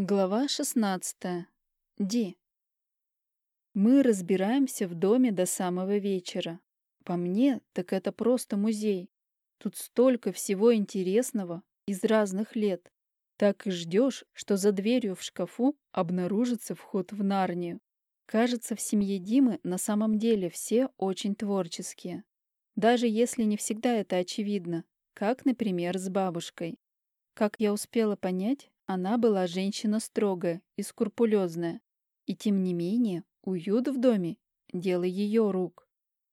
Глава 16. Ди. Мы разбираемся в доме до самого вечера. По мне, так это просто музей. Тут столько всего интересного из разных лет. Так и ждешь, что за дверью в шкафу обнаружится вход в Нарнию. Кажется, в семье Димы на самом деле все очень творческие. Даже если не всегда это очевидно, как, например, с бабушкой. Как я успела понять, она была женщина строгая и скрупулезная, и тем не менее уют в доме — дело ее рук.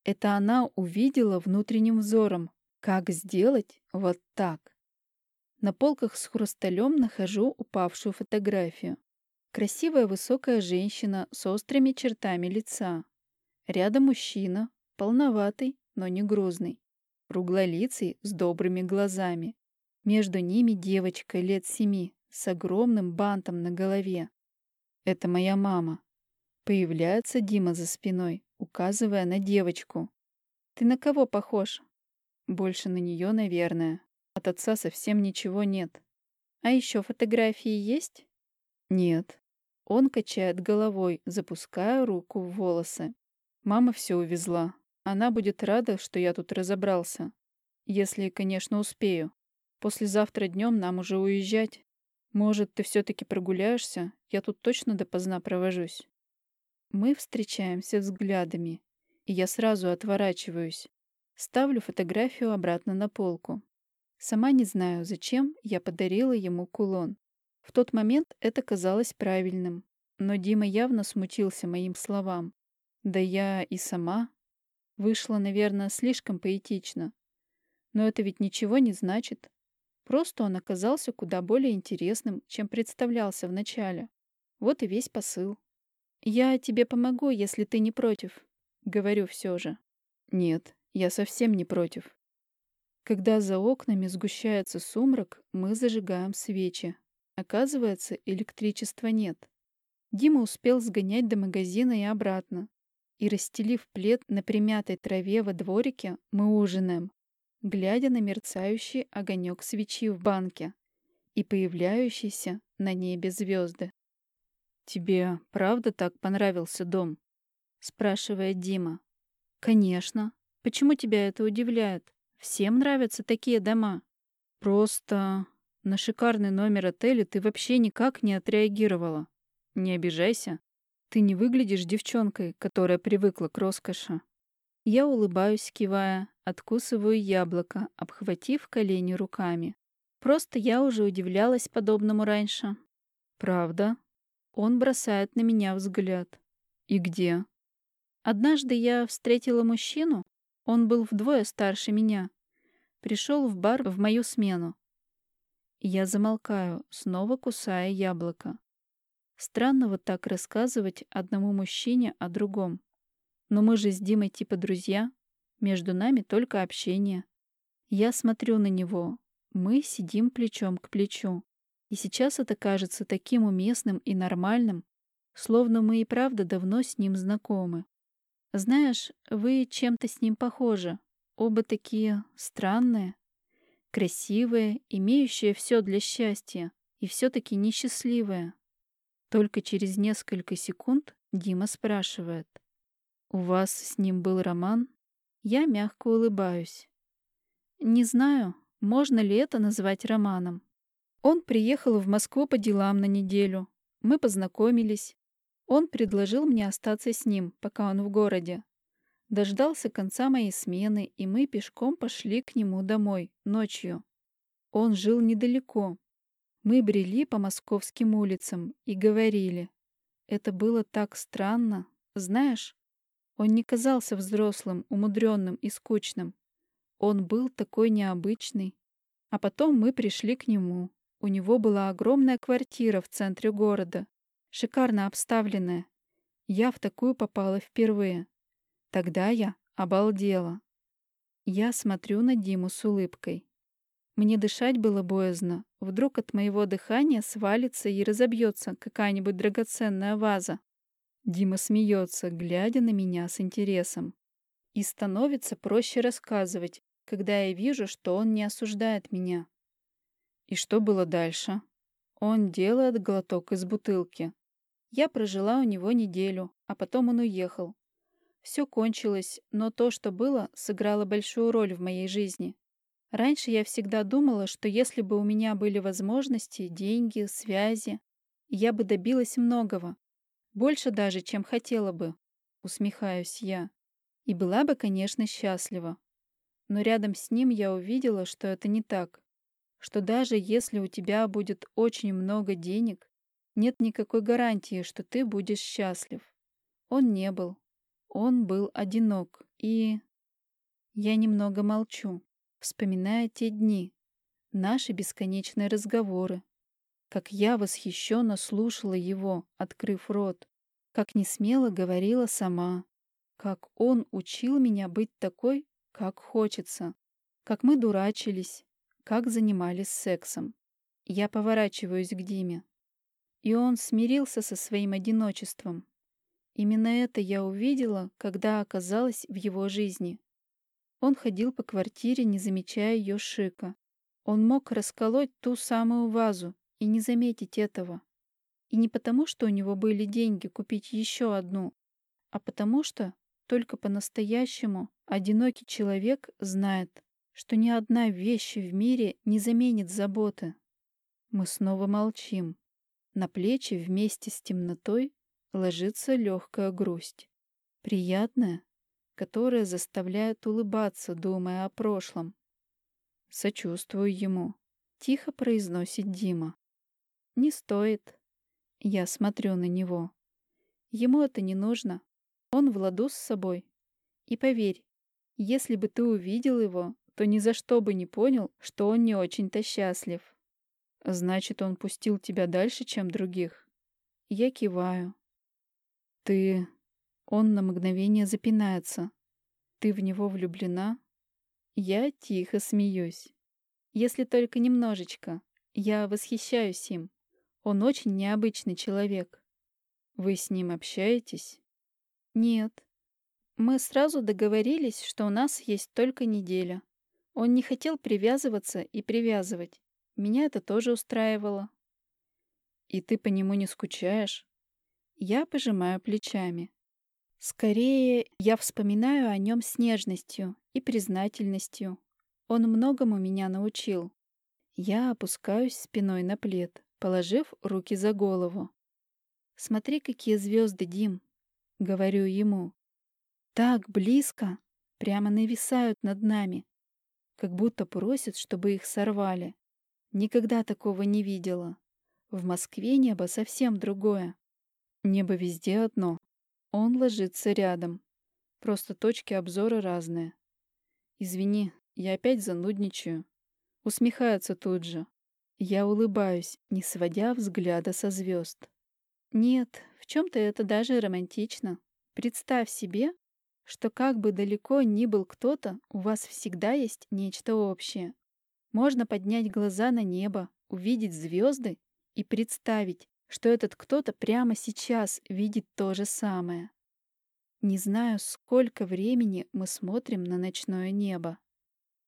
Это она увидела внутренним взором, как сделать вот так. На полках с хрусталем нахожу упавшую фотографию. Красивая высокая женщина с острыми чертами лица. Рядом мужчина, полноватый, но не грузный. Круглолицый, с добрыми глазами. Между ними девочка лет семи, с огромным бантом на голове. Это моя мама. Появляется Дима за спиной, указывая на девочку. Ты на кого похож? Больше на нее, наверное. От отца совсем ничего нет. А еще фотографии есть? Нет. Он качает головой, запуская руку в волосы. Мама все увезла. Она будет рада, что я тут разобрался. Если, конечно, успею. Послезавтра днем нам уже уезжать. Может, ты все-таки прогуляешься? Я тут точно допоздна провожусь. Мы встречаемся взглядами, и я сразу отворачиваюсь. Ставлю фотографию обратно на полку. Сама не знаю, зачем я подарила ему кулон. В тот момент это казалось правильным, но Дима явно смутился моим словам. Да я и сама. Вышла, наверное, слишком поэтично. Но это ведь ничего не значит. Просто он оказался куда более интересным, чем представлялся вначале. Вот и весь посыл. «Я тебе помогу, если ты не против», — говорю все же. «Нет, я совсем не против». Когда за окнами сгущается сумрак, мы зажигаем свечи. Оказывается, электричества нет. Дима успел сгонять до магазина и обратно. И, расстелив плед на примятой траве во дворике, мы ужинаем, глядя на мерцающий огонек свечи в банке и появляющиеся на небе звезды. «Тебе правда так понравился дом?» — спрашивает Дима. «Конечно. Почему тебя это удивляет? Всем нравятся такие дома. Просто на шикарный номер отеля ты вообще никак не отреагировала. Не обижайся. Ты не выглядишь девчонкой, которая привыкла к роскоши. Я улыбаюсь, кивая, откусываю яблоко, обхватив колени руками. Просто я уже удивлялась подобному раньше. Правда? Он бросает на меня взгляд. И где? Однажды я встретила мужчину. Он был вдвое старше меня. Пришел в бар в мою смену. Я замолкаю, снова кусая яблоко. Странно вот так рассказывать одному мужчине о другом. Но мы же с Димой типа друзья. Между нами только общение. Я смотрю на него. Мы сидим плечом к плечу. И сейчас это кажется таким уместным и нормальным, словно мы и правда давно с ним знакомы. Знаешь, вы чем-то с ним похожи. Оба такие странные, красивые, имеющие все для счастья, и все-таки несчастливые. Только через несколько секунд Дима спрашивает — «У вас с ним был роман?» Я мягко улыбаюсь. «Не знаю, можно ли это назвать романом. Он приехал в Москву по делам на неделю. Мы познакомились. Он предложил мне остаться с ним, пока он в городе. Дождался конца моей смены, и мы пешком пошли к нему домой, ночью. Он жил недалеко. Мы брели по московским улицам и говорили. Это было так странно. Знаешь, он не казался взрослым, умудренным и скучным. Он был такой необычный. А потом мы пришли к нему. У него была огромная квартира в центре города, шикарно обставленная. Я в такую попала впервые. Тогда я обалдела. Я смотрю на Диму с улыбкой. Мне дышать было боязно. Вдруг от моего дыхания свалится и разобьется какая-нибудь драгоценная ваза. Дима смеется, глядя на меня с интересом. И становится проще рассказывать, когда я вижу, что он не осуждает меня. И что было дальше? Он делает глоток из бутылки. Я прожила у него неделю, а потом он уехал. Все кончилось, но то, что было, сыграло большую роль в моей жизни. Раньше я всегда думала, что если бы у меня были возможности, деньги, связи, я бы добилась многого. Больше даже, чем хотела бы. Усмехаюсь я. И была бы, конечно, счастлива. Но рядом с ним я увидела, что это не так. Что даже если у тебя будет очень много денег, нет никакой гарантии, что ты будешь счастлив. Он не был. Он был одинок, и... Я немного молчу, вспоминая те дни, наши бесконечные разговоры, как я восхищенно слушала его, открыв рот, как несмело говорила сама, как он учил меня быть такой, как хочется, как мы дурачились, как занимались сексом. Я поворачиваюсь к Диме. И он смирился со своим одиночеством, Именно это я увидела, когда оказалась в его жизни. Он ходил по квартире, не замечая ее шика. Он мог расколоть ту самую вазу и не заметить этого. И не потому, что у него были деньги купить еще одну, а потому что только по-настоящему одинокий человек знает, что ни одна вещь в мире не заменит заботы. Мы снова молчим. На плечи вместе с темнотой ложится легкая грусть. Приятная, которая заставляет улыбаться, думая о прошлом. Сочувствую ему. Тихо произносит Дима. Не стоит. Я смотрю на него. Ему это не нужно. Он в ладу с собой. И поверь, если бы ты увидел его, то ни за что бы не понял, что он не очень-то счастлив. Значит, он пустил тебя дальше, чем других. Я киваю. Ты... Он на мгновение запинается. Ты в него влюблена? Я тихо смеюсь. Если только немножечко. Я восхищаюсь им. Он очень необычный человек. Вы с ним общаетесь? Нет. Мы сразу договорились, что у нас есть только неделя. Он не хотел привязываться и привязывать. Меня это тоже устраивало. И ты по нему не скучаешь? Я пожимаю плечами. Скорее, я вспоминаю о нем с нежностью и признательностью. Он многому меня научил. Я опускаюсь спиной на плед, положив руки за голову. «Смотри, какие звезды, Дим!» — говорю ему. «Так близко, прямо нависают над нами, как будто просят, чтобы их сорвали. Никогда такого не видела. В Москве небо совсем другое. Небо везде одно. Он ложится рядом. Просто точки обзора разные. Извини, я опять занудничаю. Усмехается тут же. Я улыбаюсь, не сводя взгляда со звезд. Нет, в чем-то это даже романтично. Представь себе, что как бы далеко ни был кто-то, у вас всегда есть нечто общее. Можно поднять глаза на небо, увидеть звезды и представить, что этот кто-то прямо сейчас видит то же самое. Не знаю, сколько времени мы смотрим на ночное небо,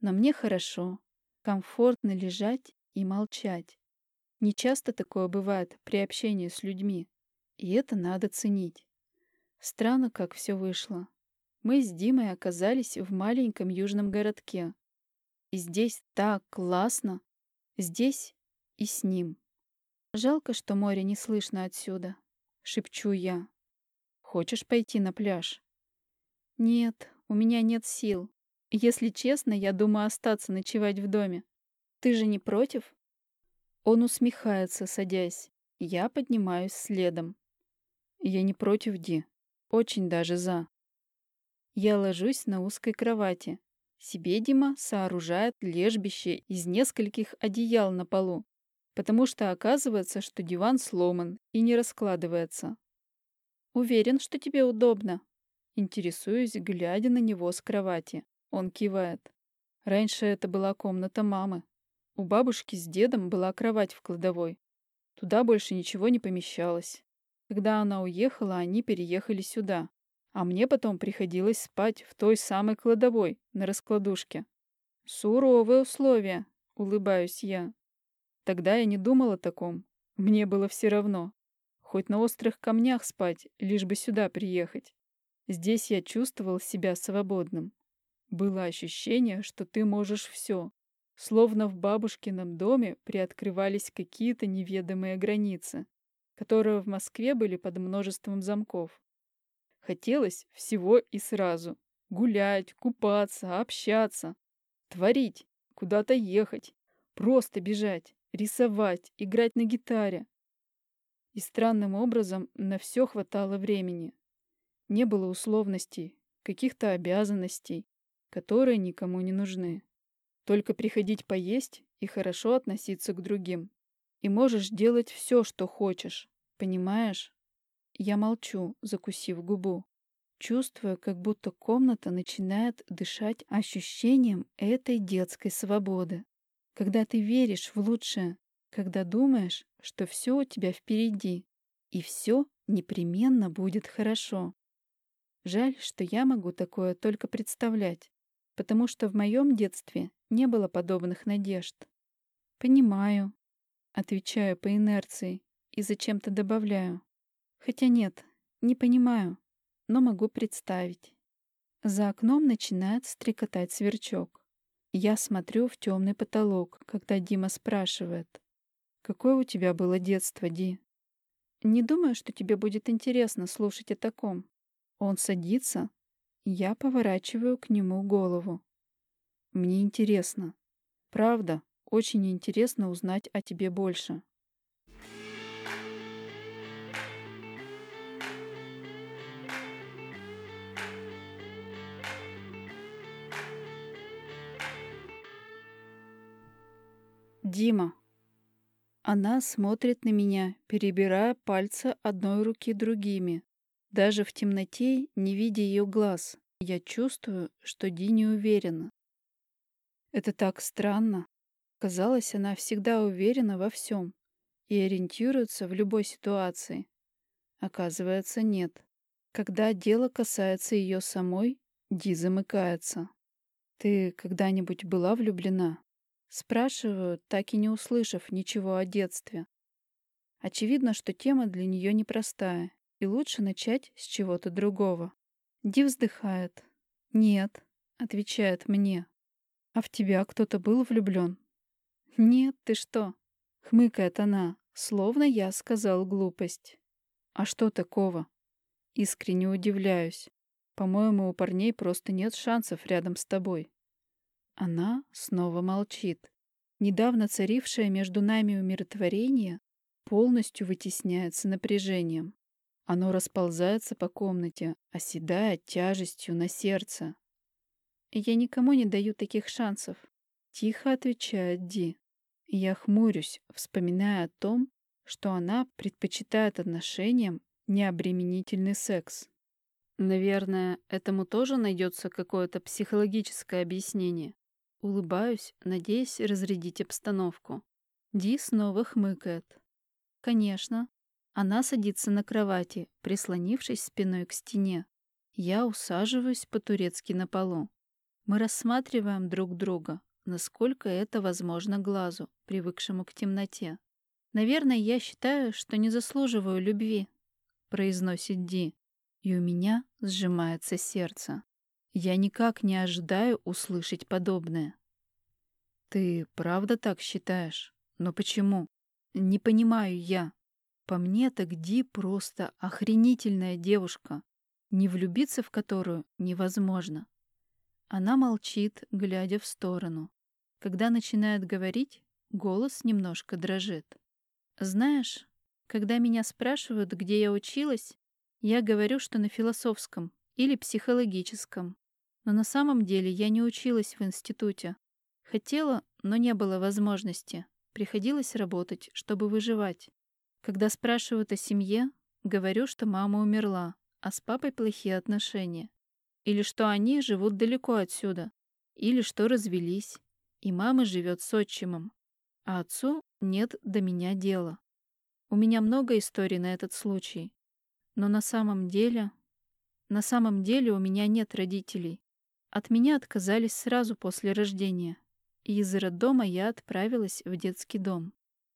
но мне хорошо, комфортно лежать и молчать. Не часто такое бывает при общении с людьми, и это надо ценить. Странно, как все вышло. Мы с Димой оказались в маленьком южном городке. И здесь так классно. Здесь и с ним. Жалко, что море не слышно отсюда. Шепчу я. Хочешь пойти на пляж? Нет, у меня нет сил. Если честно, я думаю остаться ночевать в доме. Ты же не против? Он усмехается, садясь. Я поднимаюсь следом. Я не против, Ди. Очень даже за. Я ложусь на узкой кровати. Себе Дима сооружает лежбище из нескольких одеял на полу потому что оказывается, что диван сломан и не раскладывается. «Уверен, что тебе удобно?» Интересуюсь, глядя на него с кровати. Он кивает. Раньше это была комната мамы. У бабушки с дедом была кровать в кладовой. Туда больше ничего не помещалось. Когда она уехала, они переехали сюда. А мне потом приходилось спать в той самой кладовой, на раскладушке. Суровые условия, улыбаюсь я. Тогда я не думал о таком. Мне было все равно. Хоть на острых камнях спать, лишь бы сюда приехать. Здесь я чувствовал себя свободным. Было ощущение, что ты можешь все. Словно в бабушкином доме приоткрывались какие-то неведомые границы, которые в Москве были под множеством замков. Хотелось всего и сразу. Гулять, купаться, общаться, творить, куда-то ехать, просто бежать, рисовать, играть на гитаре. И странным образом на все хватало времени. Не было условностей, каких-то обязанностей, которые никому не нужны. Только приходить поесть и хорошо относиться к другим. И можешь делать все, что хочешь. Понимаешь? Я молчу, закусив губу. Чувствую, как будто комната начинает дышать ощущением этой детской свободы. Когда ты веришь в лучшее, когда думаешь, что все у тебя впереди, и все непременно будет хорошо. Жаль, что я могу такое только представлять, потому что в моем детстве не было подобных надежд. «Понимаю», — отвечаю по инерции и зачем-то добавляю. Хотя нет, не понимаю, но могу представить. За окном начинает стрекотать сверчок. Я смотрю в темный потолок, когда Дима спрашивает. «Какое у тебя было детство, Ди?» «Не думаю, что тебе будет интересно слушать о таком». Он садится, я поворачиваю к нему голову. «Мне интересно. Правда, очень интересно узнать о тебе больше». Дима. Она смотрит на меня, перебирая пальцы одной руки другими. Даже в темноте, не видя ее глаз, я чувствую, что Ди не уверена. Это так странно. Казалось, она всегда уверена во всем и ориентируется в любой ситуации. Оказывается, нет. Когда дело касается ее самой, Ди замыкается. «Ты когда-нибудь была влюблена?» Спрашиваю, так и не услышав ничего о детстве. Очевидно, что тема для нее непростая, и лучше начать с чего-то другого. Ди вздыхает. «Нет», — отвечает мне. «А в тебя кто-то был влюблен?» «Нет, ты что?» — хмыкает она, словно я сказал глупость. «А что такого?» Искренне удивляюсь. По-моему, у парней просто нет шансов рядом с тобой. Она снова молчит. Недавно царившее между нами умиротворение полностью вытесняется напряжением. Оно расползается по комнате, оседая тяжестью на сердце. «Я никому не даю таких шансов», — тихо отвечает Ди. Я хмурюсь, вспоминая о том, что она предпочитает отношениям необременительный секс. Наверное, этому тоже найдется какое-то психологическое объяснение. Улыбаюсь, надеясь разрядить обстановку. Ди снова хмыкает. Конечно. Она садится на кровати, прислонившись спиной к стене. Я усаживаюсь по-турецки на полу. Мы рассматриваем друг друга, насколько это возможно глазу, привыкшему к темноте. «Наверное, я считаю, что не заслуживаю любви», — произносит Ди, и у меня сжимается сердце. Я никак не ожидаю услышать подобное. Ты правда так считаешь? Но почему? Не понимаю я. По мне так Ди просто охренительная девушка, не влюбиться в которую невозможно. Она молчит, глядя в сторону. Когда начинает говорить, голос немножко дрожит. Знаешь, когда меня спрашивают, где я училась, я говорю, что на философском или психологическом. Но на самом деле я не училась в институте. Хотела, но не было возможности. Приходилось работать, чтобы выживать. Когда спрашивают о семье, говорю, что мама умерла, а с папой плохие отношения. Или что они живут далеко отсюда. Или что развелись, и мама живет с отчимом. А отцу нет до меня дела. У меня много историй на этот случай. Но на самом деле... На самом деле у меня нет родителей. От меня отказались сразу после рождения, и из роддома я отправилась в детский дом.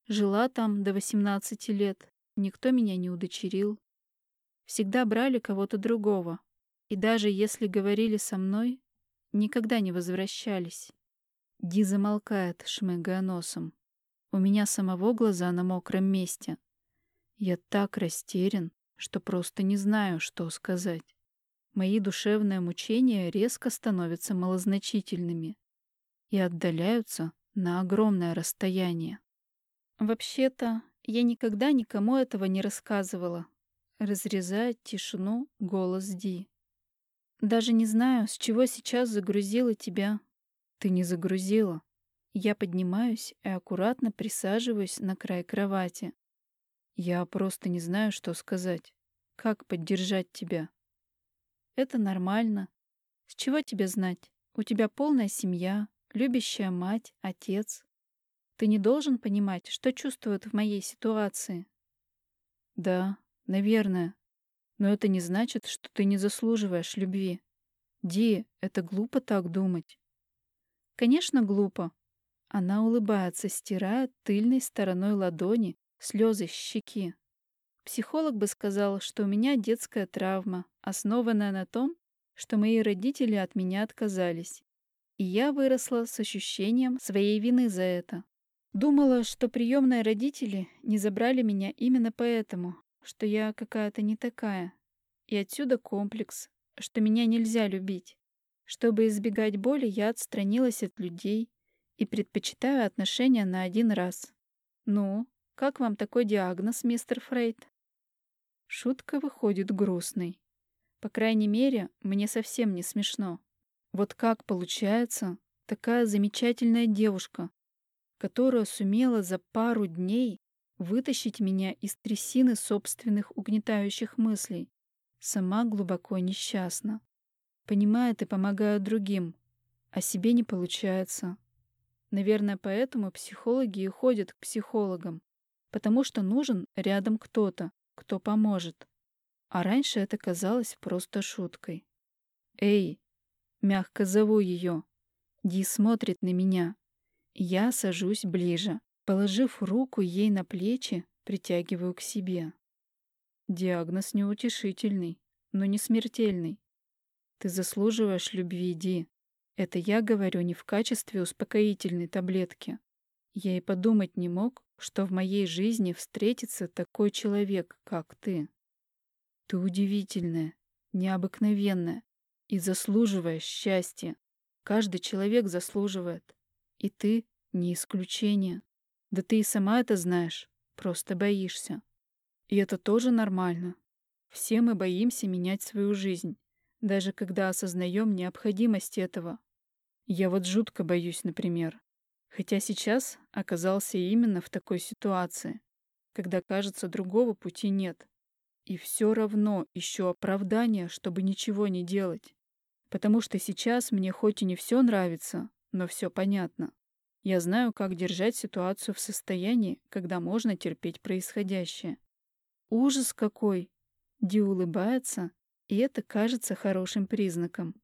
Жила там до 18 лет, никто меня не удочерил. Всегда брали кого-то другого, и даже если говорили со мной, никогда не возвращались. Ди замолкает, шмыгая носом. У меня самого глаза на мокром месте. Я так растерян, что просто не знаю, что сказать. Мои душевные мучения резко становятся малозначительными и отдаляются на огромное расстояние. Вообще-то, я никогда никому этого не рассказывала. Разрезает тишину голос Ди. Даже не знаю, с чего сейчас загрузила тебя. Ты не загрузила. Я поднимаюсь и аккуратно присаживаюсь на край кровати. Я просто не знаю, что сказать. Как поддержать тебя? Это нормально. С чего тебе знать? У тебя полная семья, любящая мать, отец. Ты не должен понимать, что чувствуют в моей ситуации. Да, наверное. Но это не значит, что ты не заслуживаешь любви. Ди, это глупо так думать. Конечно, глупо. Она улыбается, стирая тыльной стороной ладони слезы с щеки. Психолог бы сказал, что у меня детская травма, основанная на том, что мои родители от меня отказались. И я выросла с ощущением своей вины за это. Думала, что приемные родители не забрали меня именно поэтому, что я какая-то не такая. И отсюда комплекс, что меня нельзя любить. Чтобы избегать боли, я отстранилась от людей и предпочитаю отношения на один раз. Ну, как вам такой диагноз, мистер Фрейд? Шутка выходит грустной. По крайней мере, мне совсем не смешно. Вот как получается такая замечательная девушка, которая сумела за пару дней вытащить меня из трясины собственных угнетающих мыслей, сама глубоко несчастна. Понимает и помогает другим, а себе не получается. Наверное, поэтому психологи и ходят к психологам, потому что нужен рядом кто-то, кто поможет. А раньше это казалось просто шуткой. «Эй!» — мягко зову ее. Ди смотрит на меня. Я сажусь ближе. Положив руку ей на плечи, притягиваю к себе. Диагноз неутешительный, но не смертельный. Ты заслуживаешь любви, Ди. Это я говорю не в качестве успокоительной таблетки. Я и подумать не мог, что в моей жизни встретится такой человек, как ты. Ты удивительная, необыкновенная и заслуживаешь счастья. Каждый человек заслуживает. И ты не исключение. Да ты и сама это знаешь, просто боишься. И это тоже нормально. Все мы боимся менять свою жизнь, даже когда осознаем необходимость этого. Я вот жутко боюсь, например, Хотя сейчас оказался именно в такой ситуации, когда, кажется, другого пути нет. И все равно ищу оправдания, чтобы ничего не делать. Потому что сейчас мне хоть и не все нравится, но все понятно. Я знаю, как держать ситуацию в состоянии, когда можно терпеть происходящее. Ужас какой! Ди улыбается, и это кажется хорошим признаком.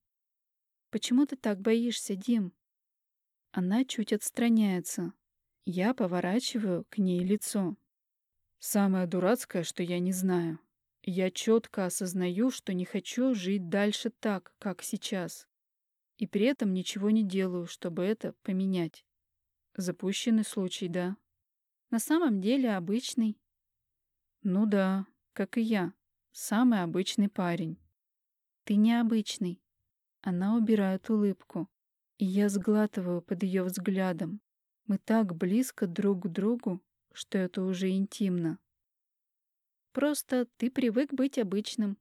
Почему ты так боишься, Дим? Она чуть отстраняется. Я поворачиваю к ней лицо. Самое дурацкое, что я не знаю. Я четко осознаю, что не хочу жить дальше так, как сейчас. И при этом ничего не делаю, чтобы это поменять. Запущенный случай, да. На самом деле обычный. Ну да, как и я. Самый обычный парень. Ты необычный. Она убирает улыбку. И я сглатываю под ее взглядом. Мы так близко друг к другу, что это уже интимно. Просто ты привык быть обычным.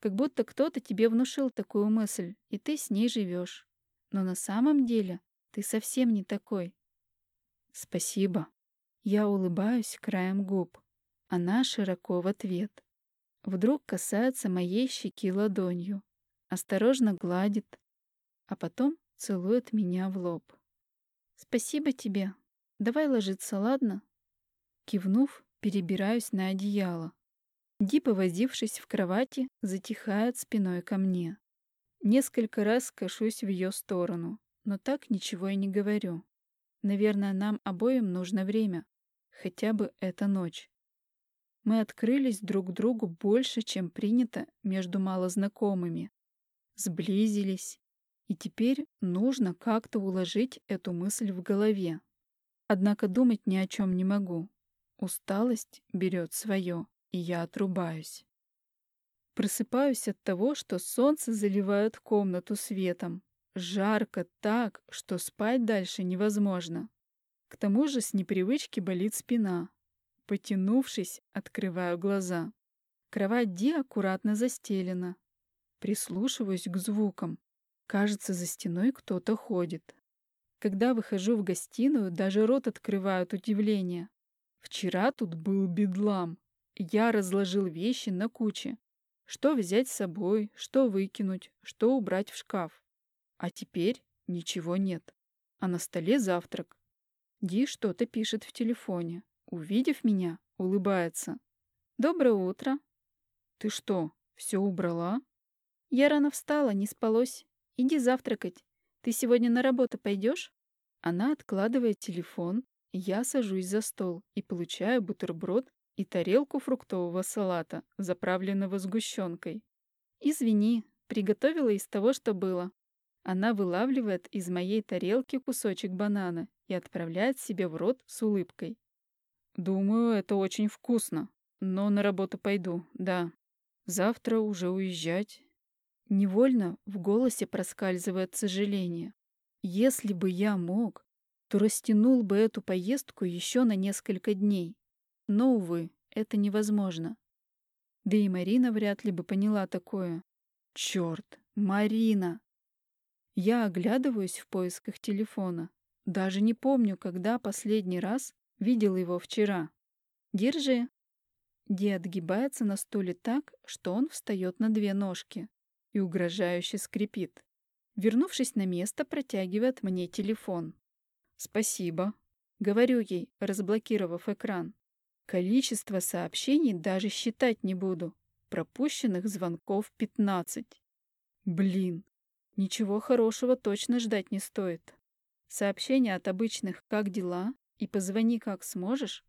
Как будто кто-то тебе внушил такую мысль, и ты с ней живешь. Но на самом деле ты совсем не такой. Спасибо. Я улыбаюсь краем губ. Она широко в ответ. Вдруг касается моей щеки ладонью. Осторожно гладит. А потом целует меня в лоб. «Спасибо тебе. Давай ложиться, ладно?» Кивнув, перебираюсь на одеяло. Ди, повозившись в кровати, затихает спиной ко мне. Несколько раз кашусь в ее сторону, но так ничего и не говорю. Наверное, нам обоим нужно время. хотя бы эта ночь. Мы открылись друг другу больше, чем принято между малознакомыми. Сблизились. И теперь нужно как-то уложить эту мысль в голове. Однако думать ни о чем не могу. Усталость берет свое, и я отрубаюсь. Просыпаюсь от того, что солнце заливает комнату светом. Жарко так, что спать дальше невозможно. К тому же с непривычки болит спина. Потянувшись, открываю глаза. Кровать Ди аккуратно застелена. Прислушиваюсь к звукам. Кажется, за стеной кто-то ходит. Когда выхожу в гостиную, даже рот открываю от удивления. Вчера тут был бедлам. Я разложил вещи на куче. Что взять с собой, что выкинуть, что убрать в шкаф. А теперь ничего нет. А на столе завтрак. Ди что-то пишет в телефоне. Увидев меня, улыбается. «Доброе утро». «Ты что, все убрала?» «Я рано встала, не спалось. Иди завтракать. Ты сегодня на работу пойдешь?» Она откладывает телефон, я сажусь за стол и получаю бутерброд и тарелку фруктового салата, заправленного сгущенкой. «Извини, приготовила из того, что было». Она вылавливает из моей тарелки кусочек банана и отправляет себе в рот с улыбкой. «Думаю, это очень вкусно, но на работу пойду, да. Завтра уже уезжать». Невольно в голосе проскальзывает сожаление. Если бы я мог, то растянул бы эту поездку еще на несколько дней. Но, увы, это невозможно. Да и Марина вряд ли бы поняла такое. Черт, Марина! Я оглядываюсь в поисках телефона. Даже не помню, когда последний раз видел его вчера. Держи. Ди отгибается на стуле так, что он встает на две ножки и угрожающе скрипит. Вернувшись на место, протягивает мне телефон. «Спасибо», — говорю ей, разблокировав экран. Количество сообщений даже считать не буду. Пропущенных звонков 15. Блин, ничего хорошего точно ждать не стоит. Сообщения от обычных «как дела» и «позвони как сможешь»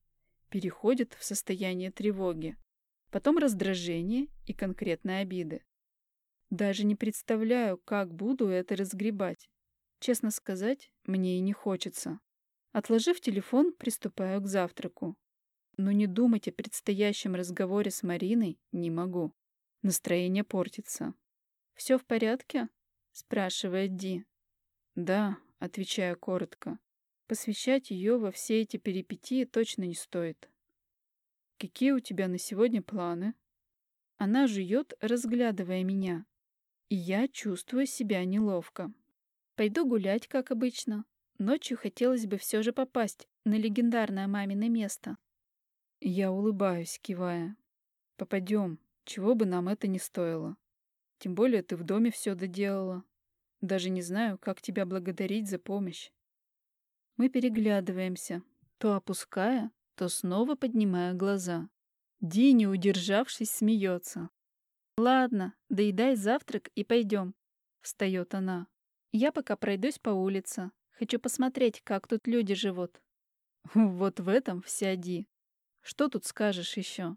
переходят в состояние тревоги, потом раздражение и конкретные обиды. Даже не представляю, как буду это разгребать. Честно сказать, мне и не хочется. Отложив телефон, приступаю к завтраку. Но не думать о предстоящем разговоре с Мариной не могу. Настроение портится. «Все в порядке?» — спрашивает Ди. «Да», — отвечаю коротко. Посвящать ее во все эти перипетии точно не стоит. «Какие у тебя на сегодня планы?» Она жует, разглядывая меня, и я чувствую себя неловко. Пойду гулять, как обычно. Ночью хотелось бы все же попасть на легендарное мамино место. Я улыбаюсь, кивая. Попадем, чего бы нам это ни стоило. Тем более ты в доме все доделала. Даже не знаю, как тебя благодарить за помощь. Мы переглядываемся, то опуская, то снова поднимая глаза. Ди, не удержавшись, смеется. «Ладно, доедай завтрак и пойдем», — встает она. «Я пока пройдусь по улице. Хочу посмотреть, как тут люди живут». Вот в этом вся Ди. Что тут скажешь еще?